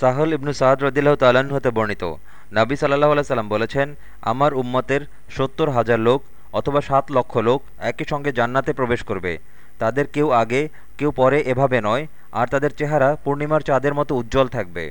সাহল ইবনু সাদ রদিল্লাহ তালাহ হতে বর্ণিত। নাবি সাল্লাহ আল্লাহ সাল্লাম বলেছেন, আমার উম্মতের সত্তর হাজার লোক অথবা সাত লক্ষ লোক একই সঙ্গে জান্নাতে প্রবেশ করবে। তাদের কেউ আগে, কেউ পরে এভাবে নয়, আর তাদের চেহারা পূর্ণিমার চাঁদের মতো উজ্জ্বল থাকবে।